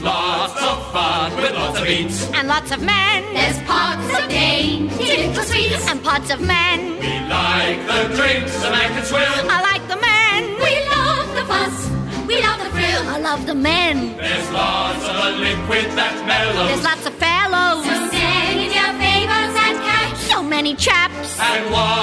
Lots of fun with lots of eats. and lots of men, There's pots of dainty little sweets. and pots of men. We like the drinks and man can swill. I like the men, We love the fuss. We love the thrill. I love the men. There's lots of the liquid that There's lots of fellows, So many your favors and catch. so many chaps, And what?